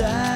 side